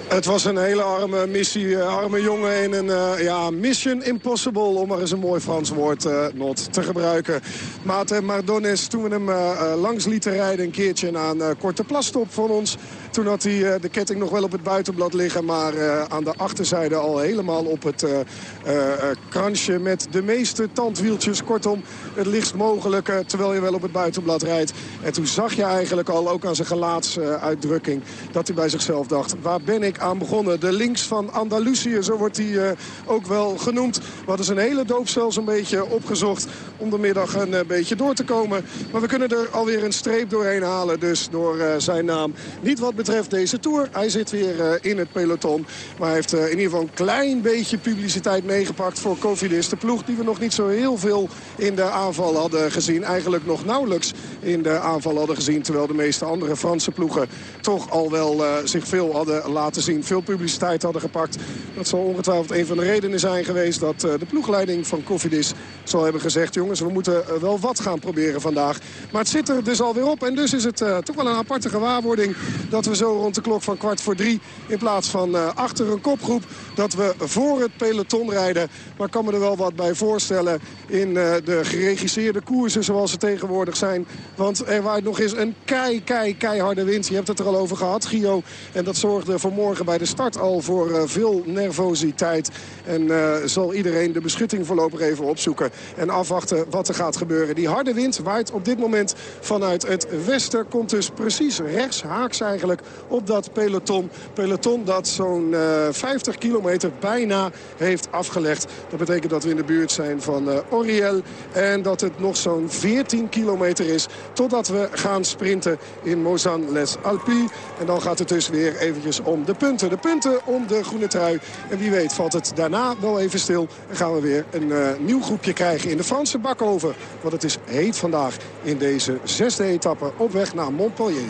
Het was een hele arme missie, eh, arme jongen in een eh, ja, mission impossible, om maar eens een mooi Frans woord eh, not te gebruiken. Maarten Mardones, toen we hem eh, eh, langs lieten rijden een keertje een eh, korte plasstop van ons. Toen had hij eh, de ketting nog wel op het buitenblad liggen, maar eh, aan de achterzijde al helemaal op het eh, eh, eh, kransje met de meeste tandwieltjes. Kortom, het lichtst mogelijke, terwijl je wel op het buitenblad rijdt. En toen zag je eigenlijk al, ook aan zijn gelaatsuitdrukking, dat hij bij zichzelf dacht, ben ik aan begonnen? De links van Andalusië, zo wordt hij eh, ook wel genoemd. We hadden zijn hele doopsel zo'n beetje opgezocht om de middag een eh, beetje door te komen. Maar we kunnen er alweer een streep doorheen halen, dus door eh, zijn naam. Niet wat betreft deze Tour. Hij zit weer in het peloton. Maar hij heeft in ieder geval een klein beetje publiciteit meegepakt voor Cofidis. De ploeg die we nog niet zo heel veel in de aanval hadden gezien. Eigenlijk nog nauwelijks in de aanval hadden gezien. Terwijl de meeste andere Franse ploegen toch al wel zich veel hadden laten zien. Veel publiciteit hadden gepakt. Dat zal ongetwijfeld een van de redenen zijn geweest dat eh, de ploegleiding van Cofidis zal hebben gezegd... jongens, we moeten eh, wel wat gaan proberen vandaag. Maar het zit er dus alweer op. En dus is het eh, toch wel een aparte gewaarwording dat we zo rond de klok van kwart voor drie... in plaats van eh, achter een kopgroep, dat we voor het peloton rijden. Maar ik kan me er wel wat bij voorstellen in eh, de geregisseerde koersen zoals ze tegenwoordig zijn. Want er waait nog eens een kei, kei, keiharde wind. Je hebt het er al over gehad, Gio. En dat zorgde zorgde vanmorgen bij de start al voor eh, veel nervositeit. En eh, zal iedereen de beschutting voorlopig even opzoeken. En afwachten wat er gaat gebeuren. Die harde wind waait op dit moment vanuit het westen. Komt dus precies rechts, haaks eigenlijk, op dat peloton. Peloton dat zo'n eh, 50 kilometer bijna heeft afgelegd. Dat betekent dat we in de buurt zijn van eh, Oriel. En dat het nog zo'n 14 kilometer is totdat we gaan sprinten in Mozan-les Alpes. En dan gaat het dus weer eventjes om de punten. De punten om de groene trui. En wie weet valt het daarna wel even stil. En gaan we weer een eh, nieuw groepje krijgen in de Franse Bakoven. Want het is heet vandaag in deze zesde etappe op weg naar Montpellier.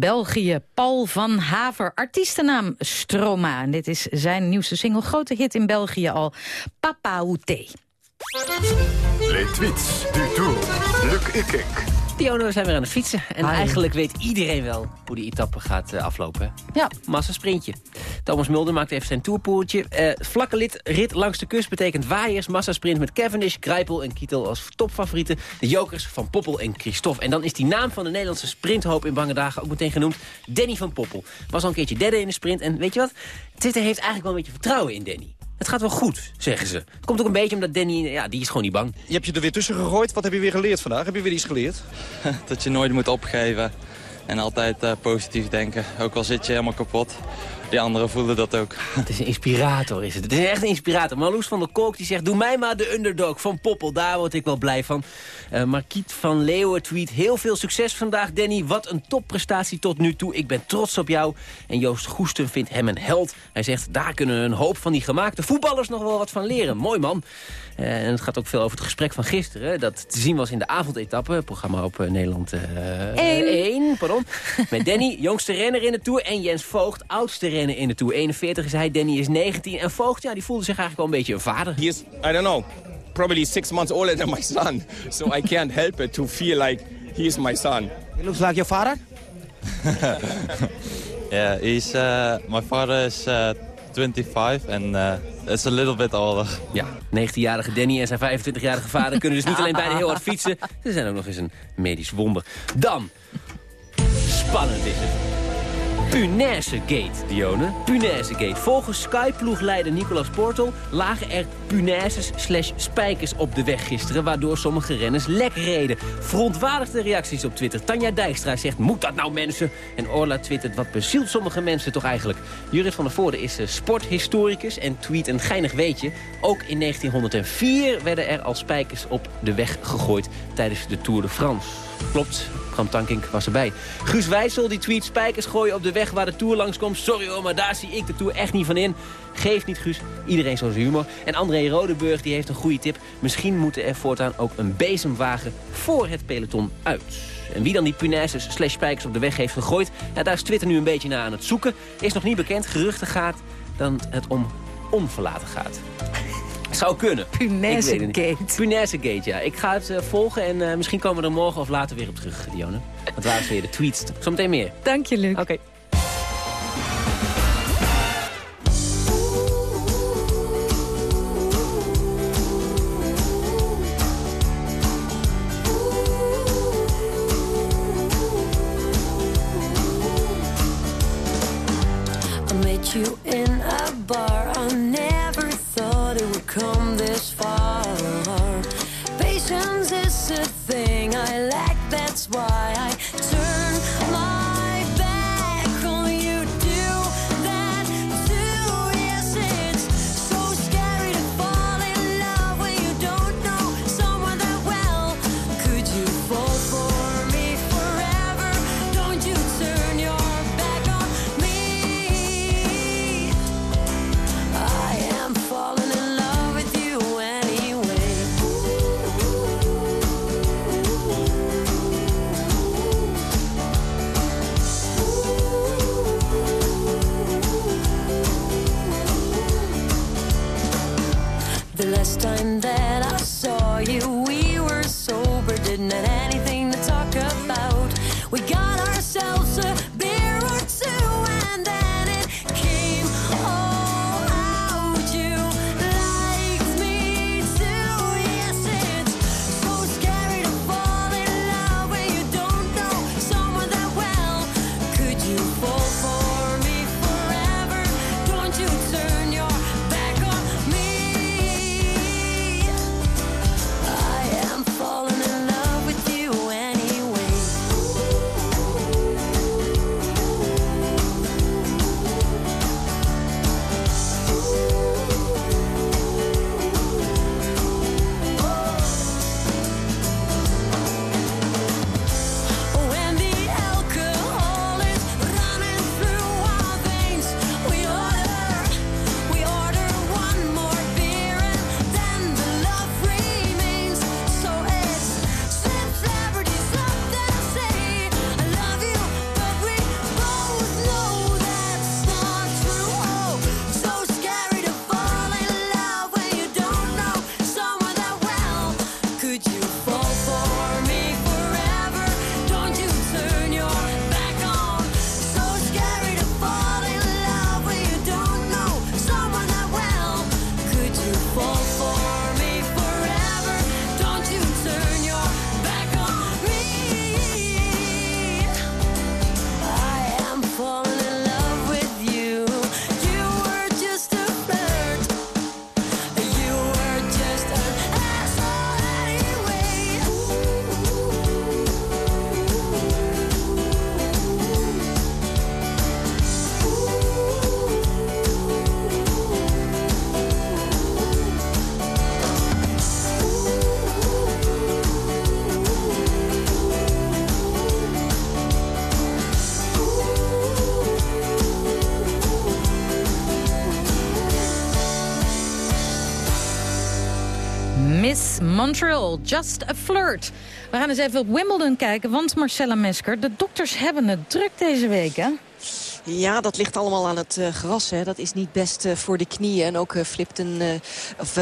België, Paul van Haver, artiestennaam Stroma. En dit is zijn nieuwste single, grote hit in België al, Papa Oute. Tweets Tour. Luc Ikink. Dionne, we zijn weer aan het fietsen. En eigenlijk weet iedereen wel hoe die etappe gaat eh, aflopen. Ja. Massasprintje. Thomas Mulder maakt even zijn tourpoeltje. Eh vlakke lit, rit langs de kust betekent waaiers. Massasprint met Cavendish, Kruipel en Kietel als topfavorieten. De jokers van Poppel en Christophe. En dan is die naam van de Nederlandse sprinthoop in bange dagen ook meteen genoemd. Danny van Poppel. Was al een keertje derde in de sprint. En weet je wat? Twitter heeft eigenlijk wel een beetje vertrouwen in Danny. Het gaat wel goed, zeggen ze. Het komt ook een beetje omdat Danny, ja, die is gewoon niet bang. Je hebt je er weer tussen gegooid. Wat heb je weer geleerd vandaag? Heb je weer iets geleerd? dat je nooit moet opgeven en altijd eh, positief denken. Ook al zit je helemaal kapot. Die anderen voelen dat ook. Het is een inspirator, is het. Het is echt een inspirator. Marloes van der Kolk die zegt... doe mij maar de underdog van Poppel, daar word ik wel blij van. Uh, Marquiet van Leeuwen tweet... heel veel succes vandaag, Danny. Wat een topprestatie tot nu toe. Ik ben trots op jou. En Joost Goesten vindt hem een held. Hij zegt, daar kunnen een hoop van die gemaakte voetballers nog wel wat van leren. Mooi man. Uh, en het gaat ook veel over het gesprek van gisteren. Dat te zien was in de avondetappe. Programma op uh, Nederland 1. pardon. Met Danny, jongste renner in de Tour. En Jens Voogd, oudste renner in de Tour. 41 is hij, Danny is 19. En Voogd, ja, die voelde zich eigenlijk wel een beetje een vader. He is, I don't know, probably six months older than my son. So I can't help it to feel like he is my son. He looks like your father? yeah, he's, uh, my father is... Uh, 25 en uh, it's a little bit older. Ja, 19-jarige Danny en zijn 25-jarige vader kunnen dus niet alleen beide heel hard fietsen. Ze zijn ook nog eens een medisch wonder. Dan, spannend is het. Punaise-gate, Dione. Punaise-gate. Volgens Sky-ploegleider Nicolas Portel lagen er punaises slash spijkers op de weg gisteren... waardoor sommige renners lek reden. Verontwaardigde reacties op Twitter. Tanja Dijkstra zegt, moet dat nou mensen? En Orla twittert, wat bezielt sommige mensen toch eigenlijk? Jurrit van der Voorde is sporthistoricus en tweet een geinig weetje. Ook in 1904 werden er al spijkers op de weg gegooid tijdens de Tour de France. Klopt, Bram Tankink was erbij. Guus Wijssel die tweet spijkers gooien op de weg waar de Tour langskomt. Sorry hoor, maar daar zie ik de Tour echt niet van in. Geef niet, Guus. Iedereen zo'n humor. En André Rodeburg die heeft een goede tip. Misschien moeten er voortaan ook een bezemwagen voor het peloton uit. En wie dan die punaises slash spijkers op de weg heeft gegooid... Daar is Twitter nu een beetje naar aan het zoeken. Is nog niet bekend. Geruchten gaat dat het om onverlaten gaat. Zou kunnen. Punaise Gate. Punaise Gate, ja. Ik ga het uh, volgen en uh, misschien komen we er morgen of later weer op terug, Dionne. Want waar is weer de tweets. Zometeen meer. Dank je, Luc. Oké. Okay. you in Montreal, Just a Flirt. We gaan eens even op Wimbledon kijken, want Marcella Mesker... de dokters hebben het druk deze week, hè? Ja, dat ligt allemaal aan het uh, gras. Hè. Dat is niet best uh, voor de knieën. En ook uh, Flipten, of,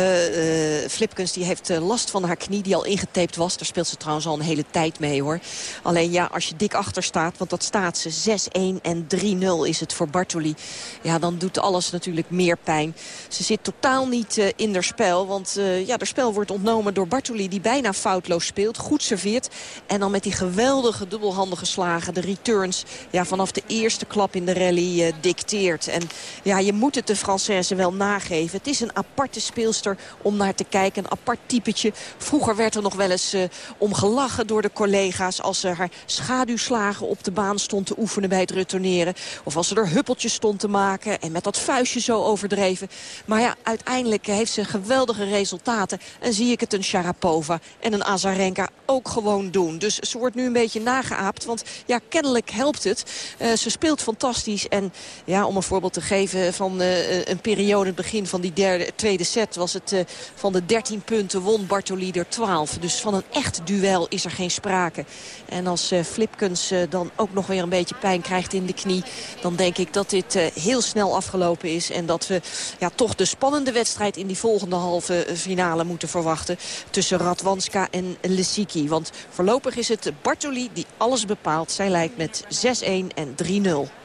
Flipkens die heeft last van haar knie die al ingetaped was. Daar speelt ze trouwens al een hele tijd mee hoor. Alleen ja, als je dik achter staat, want dat staat ze 6-1 en 3-0 is het voor Bartoli. Ja, dan doet alles natuurlijk meer pijn. Ze zit totaal niet in haar spel. Want ja, haar spel wordt ontnomen door Bartoli die bijna foutloos speelt. Goed serveert. En dan met die geweldige dubbelhandige slagen, de returns. Ja, vanaf de eerste klap in de rally uh, dicteert. En ja, je moet het de Française wel nageven. Het is een aparte speelster om naar te kijken. Een apart typetje. Vroeger werd er nog wel eens uh, om gelachen door de collega's... als ze haar schaduwslagen op de baan stond te oefenen bij het retourneren. Of als ze er huppeltjes stond te maken en met dat vuistje zo overdreven. Maar ja, uiteindelijk heeft ze geweldige resultaten. En zie ik het een Sharapova en een Azarenka ook gewoon doen. Dus ze wordt nu een beetje nageaapt. Want ja, kennelijk helpt het. Uh, ze speelt fantastisch. En ja, om een voorbeeld te geven van uh, een periode, begin van die derde, tweede set... was het uh, van de 13 punten won Bartoli er 12. Dus van een echt duel is er geen sprake. En als uh, Flipkens dan ook nog weer een beetje pijn krijgt in de knie... dan denk ik dat dit heel snel afgelopen is. En dat we ja, toch de spannende wedstrijd in die volgende halve finale moeten verwachten... tussen Radwanska en Lesiki. Want voorlopig is het Bartoli die alles bepaalt. Zij lijkt met 6-1 en 3-0.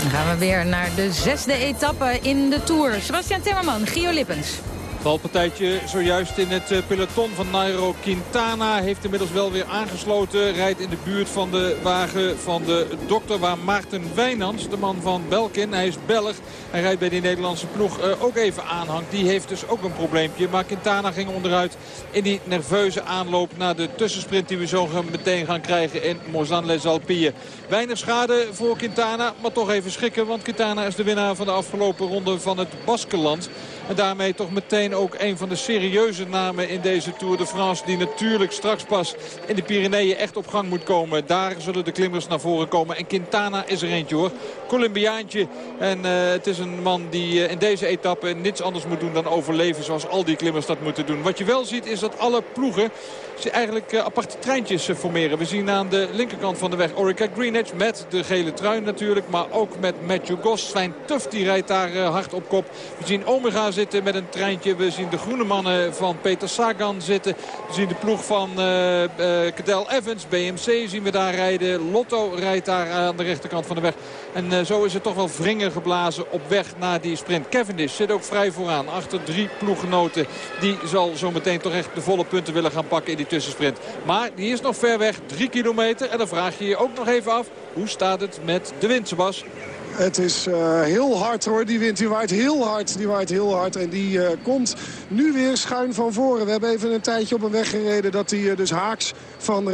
Dan gaan we weer naar de zesde etappe in de Tour. Sebastian Timmerman, Gio Lippens. Valpartijtje zojuist in het peloton van Nairo Quintana. Heeft inmiddels wel weer aangesloten. Rijdt in de buurt van de wagen van de dokter waar Maarten Wijnands, de man van Belkin, hij is Belg. Hij rijdt bij die Nederlandse ploeg uh, ook even aanhangt. Die heeft dus ook een probleempje. Maar Quintana ging onderuit in die nerveuze aanloop naar de tussensprint die we zo meteen gaan krijgen in Mozan-les Alpilles. Weinig schade voor Quintana, maar toch even schrikken. Want Quintana is de winnaar van de afgelopen ronde van het Baskeland. En daarmee toch meteen ook een van de serieuze namen in deze Tour de France. Die natuurlijk straks pas in de Pyreneeën echt op gang moet komen. Daar zullen de klimmers naar voren komen. En Quintana is er eentje hoor. Colombiaantje. En uh, het is een man die uh, in deze etappe niets anders moet doen dan overleven. Zoals al die klimmers dat moeten doen. Wat je wel ziet is dat alle ploegen eigenlijk uh, aparte treintjes formeren. We zien aan de linkerkant van de weg Orica Greenedge met de gele trui natuurlijk. Maar ook met Matthew Goss. Svijn Tuf die rijdt daar hard op kop. We zien Omega zitten met een treintje. We zien de groene mannen van Peter Sagan zitten. We zien de ploeg van uh, Cadel Evans, BMC zien we daar rijden. Lotto rijdt daar aan de rechterkant van de weg. En uh, zo is het toch wel wringen geblazen op weg naar die sprint. Cavendish zit ook vrij vooraan. Achter drie ploeggenoten. Die zal zo meteen toch echt de volle punten willen gaan pakken in die tussensprint. Maar die is nog ver weg. Drie kilometer. En dan vraag je je ook nog even af. Hoe staat het met de wind, Sebas? Het is uh, heel hard hoor, die wind. Die waait heel hard, die waait heel hard. En die uh, komt nu weer schuin van voren. We hebben even een tijdje op een weg gereden dat hij uh, dus haaks van,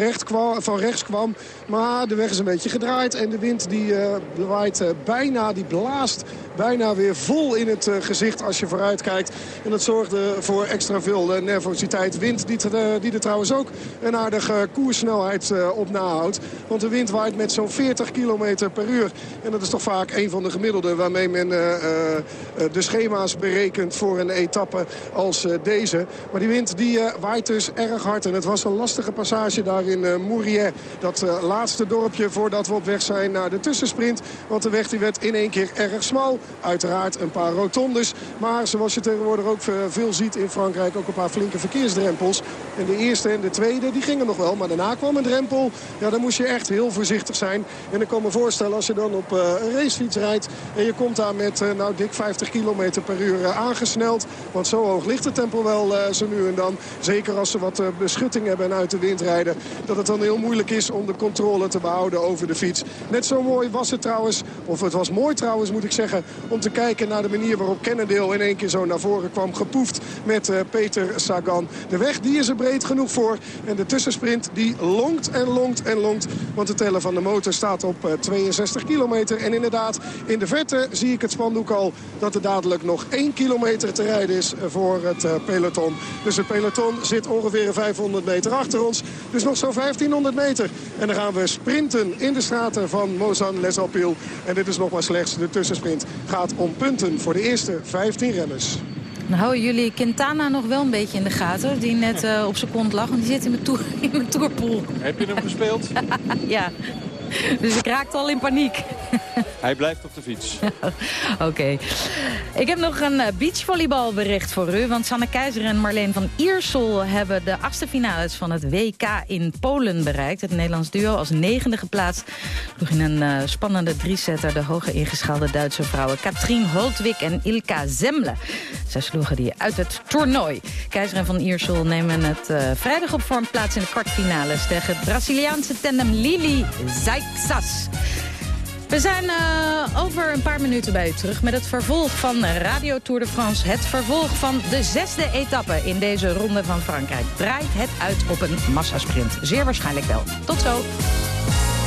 rechts kwam. Maar de weg is een beetje gedraaid. En de wind die waait bijna, die blaast bijna weer vol in het gezicht als je vooruit kijkt. En dat zorgde voor extra veel nervositeit. Wind die, die er trouwens ook een aardige koerssnelheid op nahoudt. Want de wind waait met zo'n 40 km per uur. En dat is toch vaak een van de gemiddelden waarmee men de schema's berekent voor een etappe als deze. Maar die wind die waait dus erg hard. En het was een lastige passage daar in uh. Dat laatste dorpje voordat we op weg zijn naar de tussensprint. Want de weg die werd in één keer erg smal. Uiteraard een paar rotondes. Maar zoals je tegenwoordig ook veel ziet in Frankrijk... ook een paar flinke verkeersdrempels. En de eerste en de tweede die gingen nog wel. Maar daarna kwam een drempel. Ja, dan moest je echt heel voorzichtig zijn. En ik kan me voorstellen als je dan op een race fiets rijdt. En je komt daar met nou, dik 50 km per uur aangesneld. Want zo hoog ligt het tempo wel zo nu en dan. Zeker als ze wat beschutting hebben en uit de wind rijden. Dat het dan heel moeilijk is om de controle te behouden over de fiets. Net zo mooi was het trouwens, of het was mooi trouwens moet ik zeggen... om te kijken naar de manier waarop Cannondale in één keer zo naar voren kwam. Gepoefd met Peter Sagan. De weg die is er breed genoeg voor. En de tussensprint die longt en longt en longt. Want de teller van de motor staat op 62 kilometer. En inderdaad, in de verte zie ik het spandoek al dat er dadelijk nog 1 kilometer te rijden is voor het peloton. Dus het peloton zit ongeveer 500 meter achter ons. Dus nog zo'n 1500 meter. En dan gaan we sprinten in de straten van Mozan-Les Alpilles. En dit is nog maar slechts de tussensprint. Gaat om punten voor de eerste 15 renners. Dan houden jullie Quintana nog wel een beetje in de gaten. Die net eh, op zijn kont lag. Want die zit in mijn, toer, in mijn toerpool. Heb je hem gespeeld? ja. Dus ik raakte al in paniek. Hij blijft op de fiets. Oké. Ik heb nog een eh, beachvolleybalbericht voor u. Want Sanne Keizer en Marleen van Iersel hebben de achtste finales van het WK in Polen bereikt. Het Nederlands duo als negende geplaatst. Nog in een uh, spannende drie-setter de hoge ingeschaalde Duitse vrouwen Katrien Holtwig en Ilka Zemle. Zij sloegen die uit het toernooi. Keizer en van Iersel nemen het uh, vrijdag op vorm plaats in de kwartfinales tegen het Braziliaanse tandem Lili Zayxas. We zijn uh, over een paar minuten bij u terug met het vervolg van Radio Tour de France. Het vervolg van de zesde etappe in deze ronde van Frankrijk. Draait het uit op een massasprint? Zeer waarschijnlijk wel. Tot zo.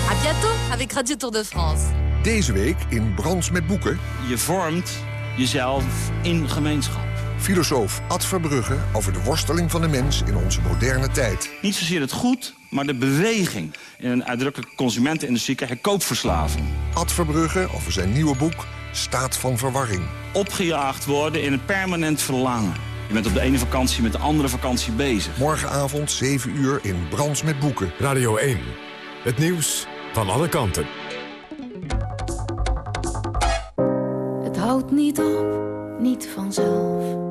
A bientôt avec Radio Tour de France. Deze week in Brands met Boeken. Je vormt jezelf in gemeenschap. Filosoof Ad Verbrugge over de worsteling van de mens in onze moderne tijd. Niet zozeer het goed, maar de beweging. In een uitdrukkelijke consumentenindustrie krijg je koopverslaving. Ad Verbrugge over zijn nieuwe boek Staat van Verwarring. Opgejaagd worden in een permanent verlangen. Je bent op de ene vakantie met de andere vakantie bezig. Morgenavond 7 uur in Brands met Boeken. Radio 1. Het nieuws van alle kanten. Het houdt niet op, niet vanzelf.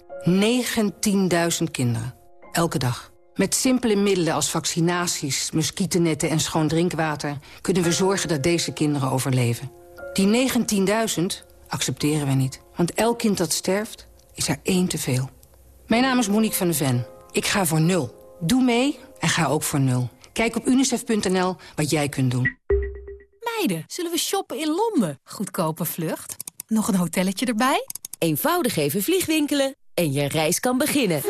19.000 kinderen. Elke dag. Met simpele middelen als vaccinaties, muggennetten en schoon drinkwater... kunnen we zorgen dat deze kinderen overleven. Die 19.000 accepteren we niet. Want elk kind dat sterft, is er één te veel. Mijn naam is Monique van de Ven. Ik ga voor nul. Doe mee en ga ook voor nul. Kijk op unicef.nl wat jij kunt doen. Meiden, zullen we shoppen in Londen? Goedkope vlucht. Nog een hotelletje erbij? Eenvoudig even vliegwinkelen en je reis kan beginnen.